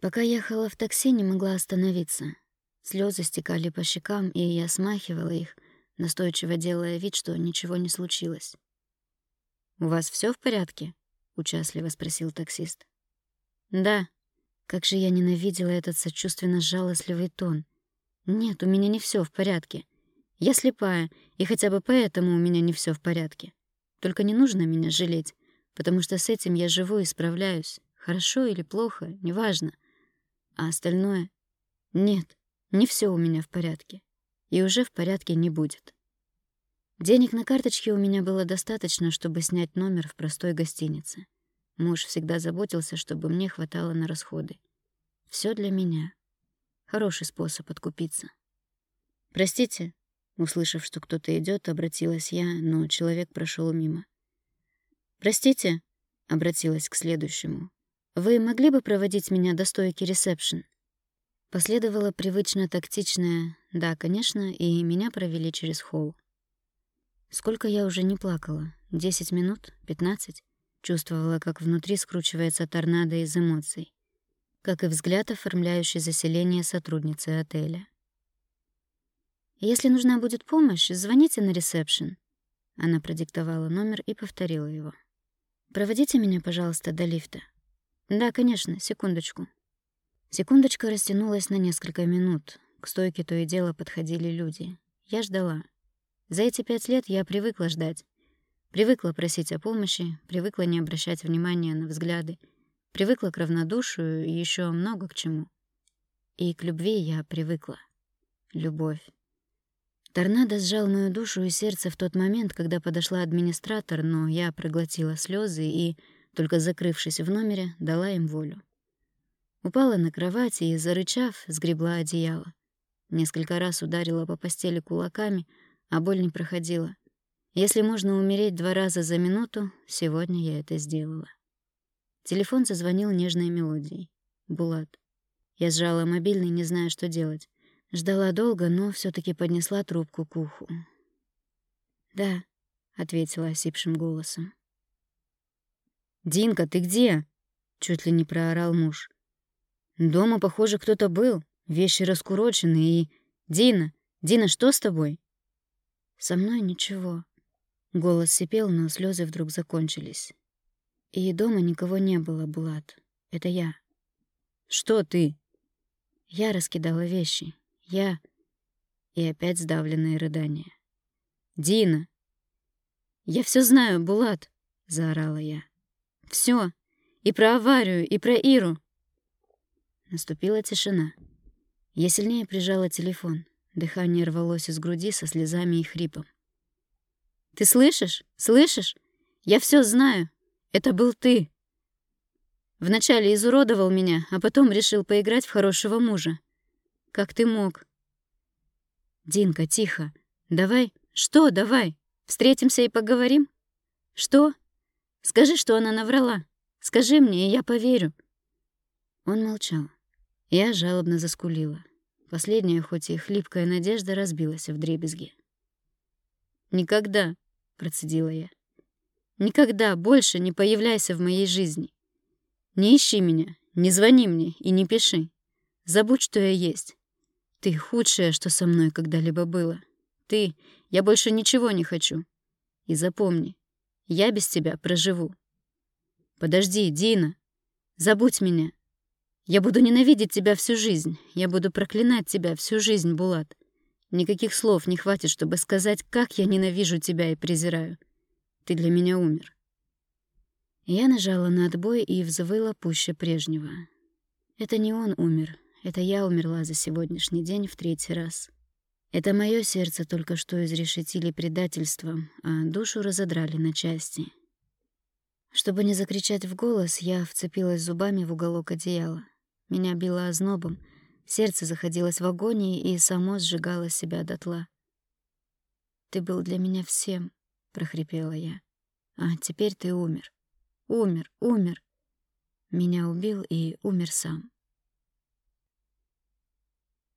Пока ехала в такси, не могла остановиться. Слезы стекали по щекам, и я смахивала их, настойчиво делая вид, что ничего не случилось. «У вас все в порядке?» — участливо спросил таксист. «Да». Как же я ненавидела этот сочувственно-жалостливый тон. «Нет, у меня не все в порядке. Я слепая, и хотя бы поэтому у меня не все в порядке. Только не нужно меня жалеть, потому что с этим я живу и справляюсь. Хорошо или плохо, неважно. А остальное... Нет, не все у меня в порядке. И уже в порядке не будет. Денег на карточке у меня было достаточно, чтобы снять номер в простой гостинице. Муж всегда заботился, чтобы мне хватало на расходы. Все для меня. Хороший способ откупиться. «Простите», услышав, что кто-то идет, обратилась я, но человек прошел мимо. «Простите», — обратилась к следующему. «Вы могли бы проводить меня до стойки ресепшн?» Последовало привычно тактичное «да, конечно», и меня провели через холл. Сколько я уже не плакала? Десять минут? Пятнадцать? Чувствовала, как внутри скручивается торнадо из эмоций. Как и взгляд, оформляющий заселение сотрудницы отеля. «Если нужна будет помощь, звоните на ресепшн». Она продиктовала номер и повторила его. «Проводите меня, пожалуйста, до лифта». «Да, конечно, секундочку». Секундочка растянулась на несколько минут. К стойке то и дело подходили люди. Я ждала. За эти пять лет я привыкла ждать. Привыкла просить о помощи, привыкла не обращать внимания на взгляды, привыкла к равнодушию и еще много к чему. И к любви я привыкла. Любовь. Торнадо сжал мою душу и сердце в тот момент, когда подошла администратор, но я проглотила слезы и, только закрывшись в номере, дала им волю. Упала на кровать и, зарычав, сгребла одеяло. Несколько раз ударила по постели кулаками, а боль не проходила. Если можно умереть два раза за минуту, сегодня я это сделала. Телефон зазвонил нежной мелодией. Булат. Я сжала мобильный, не зная, что делать. Ждала долго, но все таки поднесла трубку к уху. «Да», — ответила осипшим голосом. «Динка, ты где?» — чуть ли не проорал муж. Дома, похоже, кто-то был. Вещи раскурочены и... Дина! Дина, что с тобой? Со мной ничего. Голос сипел, но слезы вдруг закончились. И дома никого не было, Булат. Это я. Что ты? Я раскидала вещи. Я... И опять сдавленные рыдания. «Дина!» «Я все знаю, Булат!» — заорала я. Все, И про аварию, и про Иру. Наступила тишина. Я сильнее прижала телефон. Дыхание рвалось из груди со слезами и хрипом. «Ты слышишь? Слышишь? Я все знаю. Это был ты. Вначале изуродовал меня, а потом решил поиграть в хорошего мужа. Как ты мог?» «Динка, тихо. Давай. Что давай? Встретимся и поговорим? Что? Скажи, что она наврала. Скажи мне, и я поверю». Он молчал. Я жалобно заскулила. Последняя, хоть и хлипкая надежда, разбилась в дребезги. «Никогда», — процедила я, — «никогда больше не появляйся в моей жизни. Не ищи меня, не звони мне и не пиши. Забудь, что я есть. Ты худшее, что со мной когда-либо было. Ты, я больше ничего не хочу. И запомни, я без тебя проживу. Подожди, Дина, забудь меня. Я буду ненавидеть тебя всю жизнь. Я буду проклинать тебя всю жизнь, Булат. Никаких слов не хватит, чтобы сказать, как я ненавижу тебя и презираю. Ты для меня умер. Я нажала на отбой и взвыла пуще прежнего. Это не он умер, это я умерла за сегодняшний день в третий раз. Это мое сердце только что изрешетили предательством, а душу разодрали на части. Чтобы не закричать в голос, я вцепилась зубами в уголок одеяла. Меня било ознобом, сердце заходилось в агонии и само сжигало себя дотла. «Ты был для меня всем», — прохрипела я. «А теперь ты умер. Умер, умер. Меня убил и умер сам».